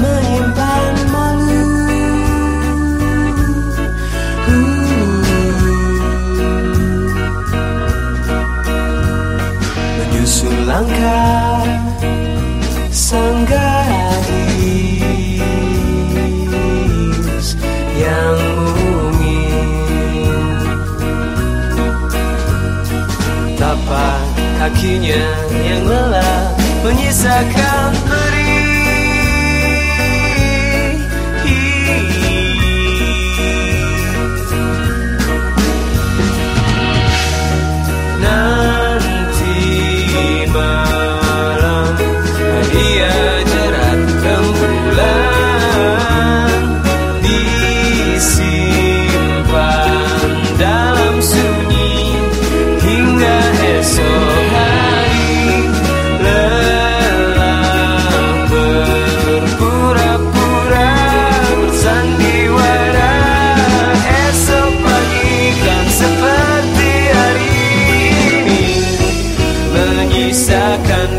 menempel malu, uh. menyusul langkah sang gadis yang mungil. Tapak kakinya yang lelah menyisakan beri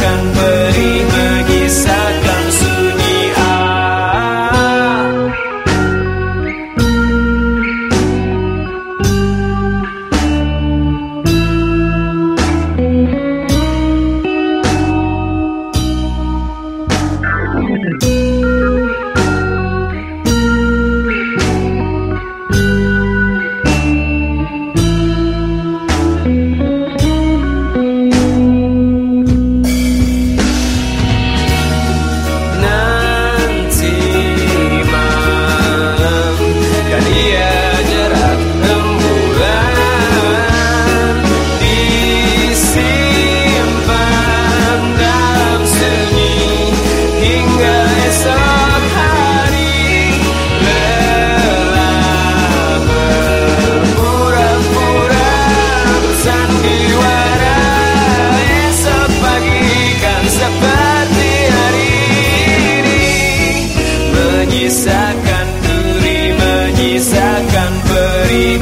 broken menyisakan duri menyisakan peri